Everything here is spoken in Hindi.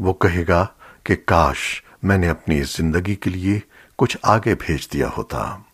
वो कहेगा कि काश मैंने अपनी ज़िंदगी के लिए कुछ आगे भेज दिया होता।